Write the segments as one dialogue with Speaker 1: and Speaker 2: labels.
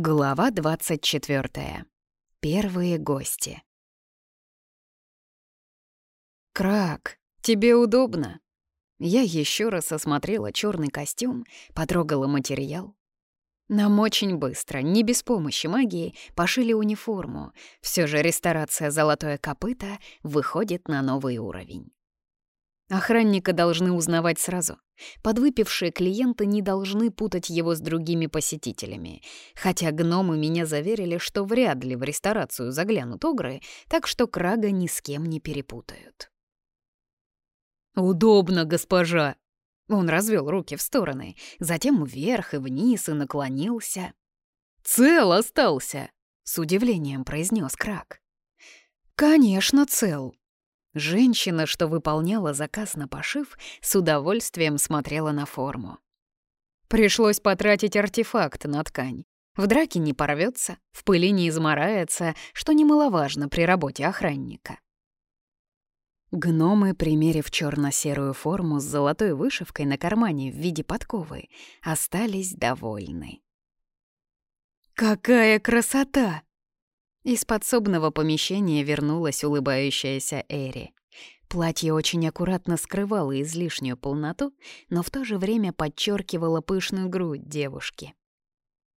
Speaker 1: Глава 24. Первые гости. «Крак, тебе удобно?» Я еще раз осмотрела черный костюм, потрогала материал. Нам очень быстро, не без помощи магии, пошили униформу. Все же ресторация «Золотое копыто» выходит на новый уровень. Охранника должны узнавать сразу. Подвыпившие клиенты не должны путать его с другими посетителями. Хотя гномы меня заверили, что вряд ли в ресторацию заглянут огры, так что Крага ни с кем не перепутают. «Удобно, госпожа!» Он развел руки в стороны, затем вверх и вниз и наклонился. «Цел остался!» — с удивлением произнес Крак. «Конечно, цел!» Женщина, что выполняла заказ на пошив, с удовольствием смотрела на форму. Пришлось потратить артефакт на ткань. В драке не порвется, в пыли не изморается, что немаловажно при работе охранника. Гномы, примерив черно-серую форму с золотой вышивкой на кармане в виде подковы, остались довольны. «Какая красота!» Из подсобного помещения вернулась улыбающаяся Эри. Платье очень аккуратно скрывало излишнюю полноту, но в то же время подчеркивало пышную грудь девушки.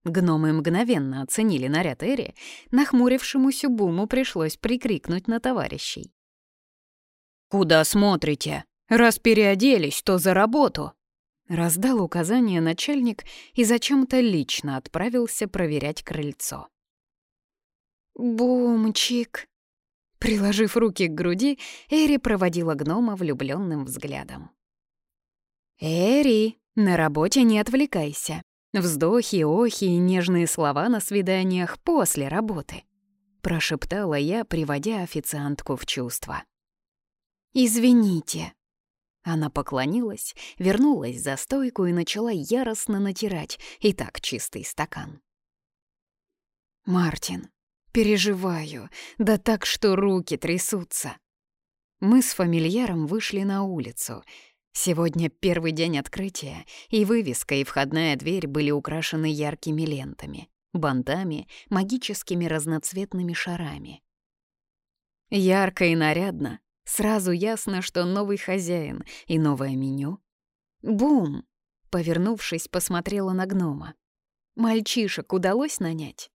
Speaker 1: Гномы мгновенно оценили наряд Эри, нахмурившемуся Буму пришлось прикрикнуть на товарищей. «Куда смотрите? Раз переоделись, то за работу!» Раздал указание начальник и зачем-то лично отправился проверять крыльцо. «Бумчик!» Приложив руки к груди, Эри проводила гнома влюбленным взглядом. «Эри, на работе не отвлекайся. Вздохи, охи и нежные слова на свиданиях после работы», — прошептала я, приводя официантку в чувство. «Извините». Она поклонилась, вернулась за стойку и начала яростно натирать и так чистый стакан. «Мартин, Переживаю, да так, что руки трясутся. Мы с фамильяром вышли на улицу. Сегодня первый день открытия, и вывеска и входная дверь были украшены яркими лентами, бантами, магическими разноцветными шарами. Ярко и нарядно, сразу ясно, что новый хозяин и новое меню. Бум! Повернувшись, посмотрела на гнома. Мальчишек удалось нанять?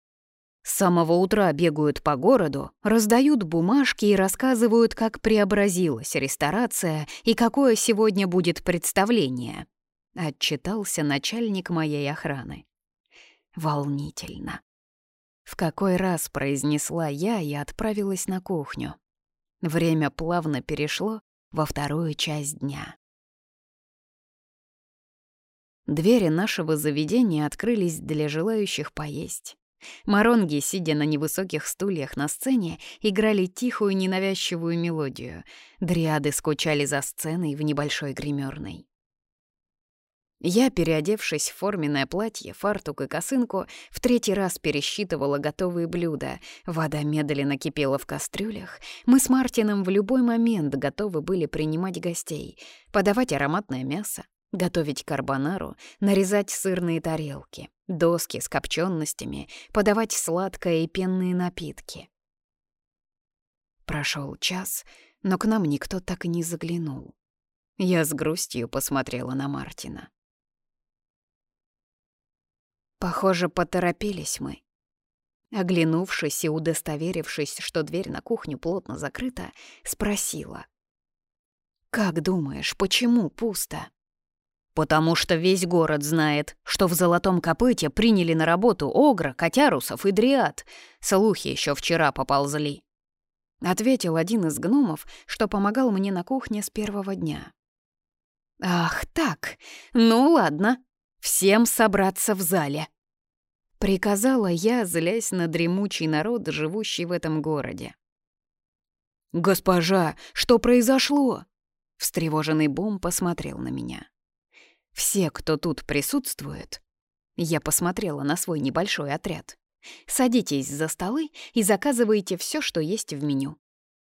Speaker 1: С самого утра бегают по городу, раздают бумажки и рассказывают, как преобразилась ресторация и какое сегодня будет представление. Отчитался начальник моей охраны. Волнительно. В какой раз произнесла я и отправилась на кухню. Время плавно перешло во вторую часть дня. Двери нашего заведения открылись для желающих поесть. Маронги, сидя на невысоких стульях на сцене, играли тихую ненавязчивую мелодию. Дриады скучали за сценой в небольшой гримерной. Я, переодевшись в форменное платье, фартук и косынку, в третий раз пересчитывала готовые блюда. Вода медленно кипела в кастрюлях. Мы с Мартином в любой момент готовы были принимать гостей, подавать ароматное мясо, готовить карбонару, нарезать сырные тарелки, доски с копченостями, подавать сладкое и пенные напитки. Прошел час, но к нам никто так и не заглянул. Я с грустью посмотрела на Мартина. Похоже, поторопились мы. Оглянувшись и удостоверившись, что дверь на кухню плотно закрыта, спросила. «Как думаешь, почему пусто?» Потому что весь город знает, что в Золотом Копыте приняли на работу Огра, Котярусов и Дриад. Слухи еще вчера поползли. Ответил один из гномов, что помогал мне на кухне с первого дня. «Ах так, ну ладно, всем собраться в зале», — приказала я, злясь на дремучий народ, живущий в этом городе. «Госпожа, что произошло?» Встревоженный Бум посмотрел на меня. Все, кто тут присутствует, я посмотрела на свой небольшой отряд. Садитесь за столы и заказывайте все, что есть в меню.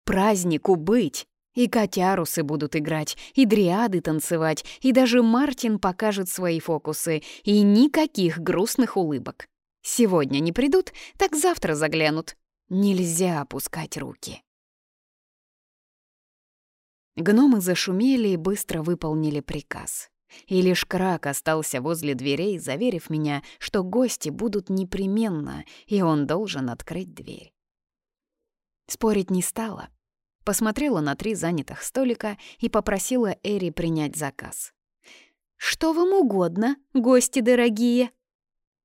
Speaker 1: Празднику быть! И котярусы будут играть, и дриады танцевать, и даже Мартин покажет свои фокусы, и никаких грустных улыбок. Сегодня не придут, так завтра заглянут. Нельзя опускать руки. Гномы зашумели и быстро выполнили приказ. И лишь Крак остался возле дверей, заверив меня, что гости будут непременно, и он должен открыть дверь. Спорить не стала. Посмотрела на три занятых столика и попросила Эри принять заказ. «Что вам угодно, гости дорогие?»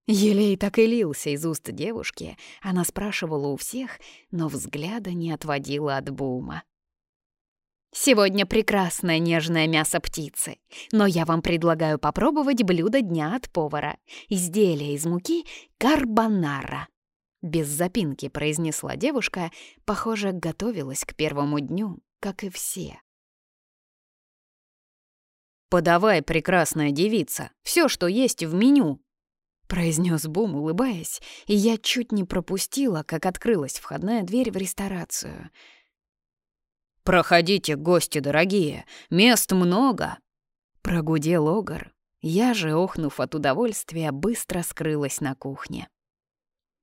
Speaker 1: Елей так и лился из уст девушки. Она спрашивала у всех, но взгляда не отводила от Бума. Сегодня прекрасное нежное мясо птицы, но я вам предлагаю попробовать блюдо дня от повара. Изделие из муки карбонара. Без запинки произнесла девушка, похоже, готовилась к первому дню, как и все.
Speaker 2: «Подавай, прекрасная девица, все, что есть в меню»,
Speaker 1: произнес Бум, улыбаясь, и я чуть не пропустила, как открылась входная дверь в ресторацию —
Speaker 2: «Проходите, гости дорогие, мест много!»
Speaker 1: Прогудел Огар. Я же, охнув от удовольствия, быстро скрылась на кухне.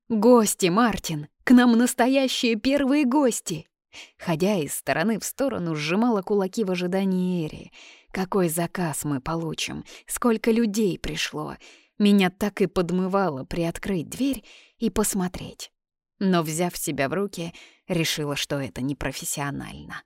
Speaker 1: «Гости, Мартин! К нам настоящие первые гости!» Ходя из стороны в сторону, сжимала кулаки в ожидании Эри. «Какой заказ мы получим? Сколько людей пришло?» Меня так и подмывало приоткрыть дверь и посмотреть. Но, взяв себя в руки, решила, что это непрофессионально.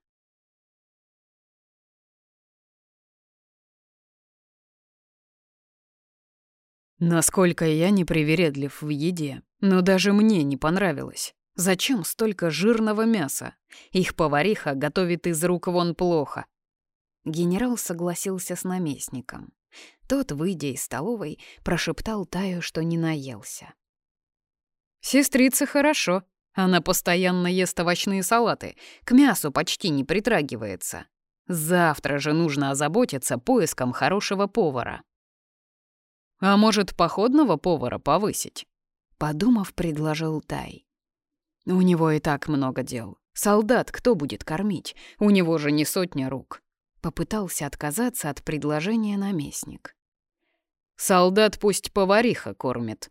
Speaker 2: Насколько я непривередлив в еде, но даже мне не понравилось. Зачем столько жирного мяса? Их повариха готовит из рук вон плохо.
Speaker 1: Генерал согласился с наместником. Тот, выйдя из столовой, прошептал Таю, что не наелся.
Speaker 2: «Сестрица хорошо. Она постоянно ест овощные салаты, к мясу почти не притрагивается. Завтра же нужно озаботиться поиском хорошего повара». А может, походного повара повысить?
Speaker 1: Подумав, предложил Тай. У него и так много дел. Солдат кто будет кормить? У него же не сотня рук. Попытался отказаться от предложения наместник.
Speaker 2: Солдат пусть повариха кормит.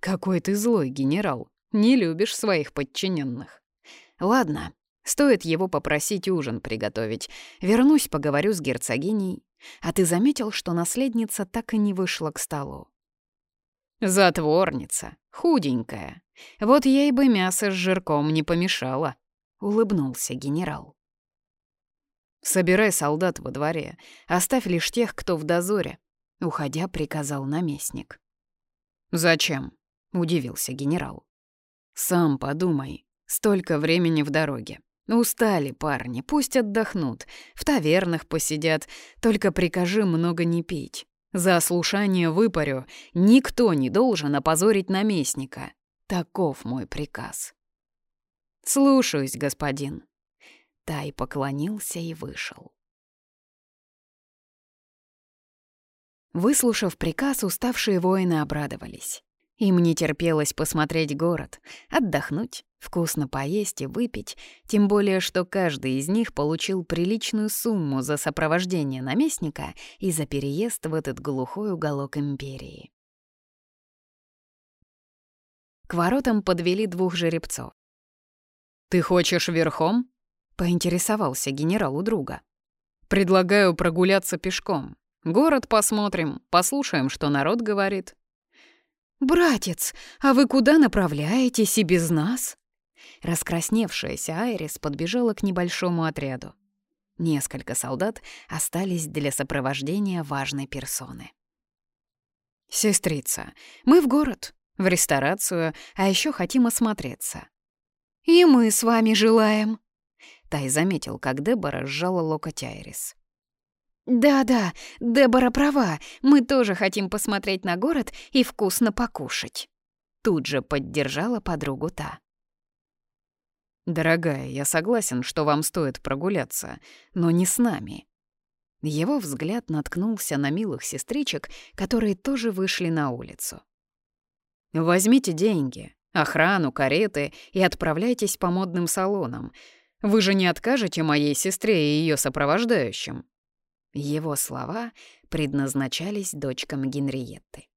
Speaker 2: Какой ты злой генерал. Не любишь своих подчиненных.
Speaker 1: Ладно, стоит его попросить ужин приготовить. Вернусь, поговорю с герцогиней. А ты заметил, что наследница так и не вышла к столу?
Speaker 2: Затворница, худенькая. Вот ей бы мясо с жирком не помешало, улыбнулся генерал. Собирай солдат во дворе, оставь лишь тех, кто в дозоре, уходя, приказал наместник. Зачем? удивился генерал. Сам подумай, столько времени в дороге. Устали парни, пусть отдохнут, в тавернах посидят, только прикажи много не пить. За ослушание выпарю, никто не должен опозорить наместника. Таков мой приказ. Слушаюсь, господин. Тай поклонился и вышел.
Speaker 1: Выслушав приказ, уставшие воины обрадовались. Им не терпелось посмотреть город, отдохнуть, вкусно поесть и выпить, тем более что каждый из них получил приличную сумму за сопровождение наместника и за переезд в этот глухой уголок империи. К воротам подвели двух жеребцов.
Speaker 2: «Ты хочешь верхом?» — поинтересовался генерал у друга. «Предлагаю прогуляться пешком. Город посмотрим, послушаем, что народ говорит».
Speaker 1: «Братец, а вы куда направляетесь и без нас?» Раскрасневшаяся Айрис подбежала к небольшому отряду. Несколько солдат остались для сопровождения важной персоны.
Speaker 2: «Сестрица, мы в город, в ресторацию, а еще хотим осмотреться».
Speaker 1: «И мы с вами желаем», —
Speaker 2: Тай заметил, как Дебора сжала локоть Айрис.
Speaker 1: «Да-да, Дебора права, мы тоже хотим посмотреть на город и вкусно покушать». Тут же поддержала подругу та.
Speaker 2: «Дорогая, я согласен, что вам стоит прогуляться, но не с нами».
Speaker 1: Его взгляд наткнулся на милых сестричек, которые тоже вышли на улицу.
Speaker 2: «Возьмите деньги, охрану, кареты и отправляйтесь по модным салонам. Вы же не откажете моей сестре и ее сопровождающим?»
Speaker 1: Его слова предназначались дочкам Генриетты.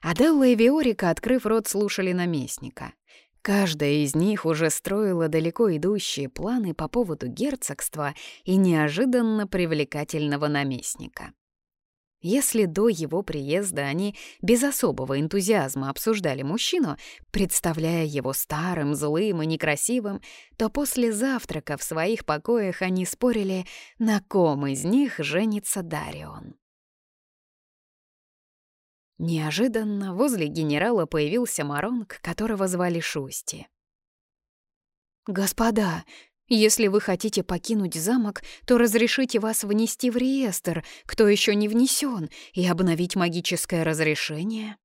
Speaker 1: Аделла и Виорика, открыв рот, слушали наместника. Каждая из них уже строила далеко идущие планы по поводу герцогства и неожиданно привлекательного наместника. Если до его приезда они без особого энтузиазма обсуждали мужчину, представляя его старым, злым и некрасивым, то после завтрака в своих покоях они спорили, на ком из них женится Дарион. Неожиданно возле генерала появился Маронг, которого звали Шусти. «Господа, если вы хотите покинуть замок, то разрешите вас внести в реестр, кто еще не внесен, и обновить магическое разрешение».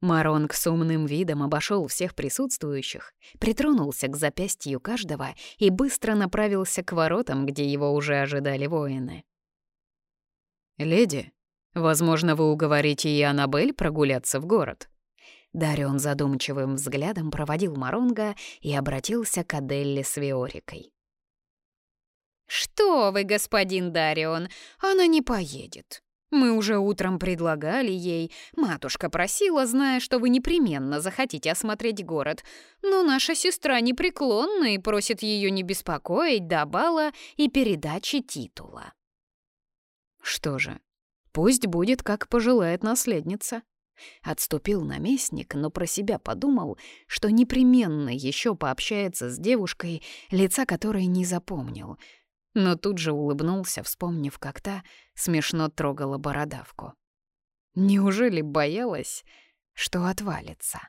Speaker 1: Маронг с умным видом обошел всех присутствующих, притронулся к запястью каждого и быстро направился к воротам, где его уже ожидали воины.
Speaker 2: «Леди, возможно, вы уговорите и Аннабель прогуляться в город?»
Speaker 1: Дарион задумчивым взглядом проводил Маронга и обратился к Аделле с Виорикой. «Что вы, господин Дарион, она не поедет. Мы уже утром предлагали ей, матушка просила, зная, что вы непременно захотите осмотреть город, но наша сестра непреклонна и просит ее не беспокоить до бала и передачи титула».
Speaker 2: «Что же, пусть будет, как пожелает наследница»,
Speaker 1: Отступил наместник, но про себя подумал, что непременно еще пообщается с девушкой, лица которой не запомнил. Но тут же улыбнулся, вспомнив, как та смешно трогала бородавку. Неужели боялась, что отвалится?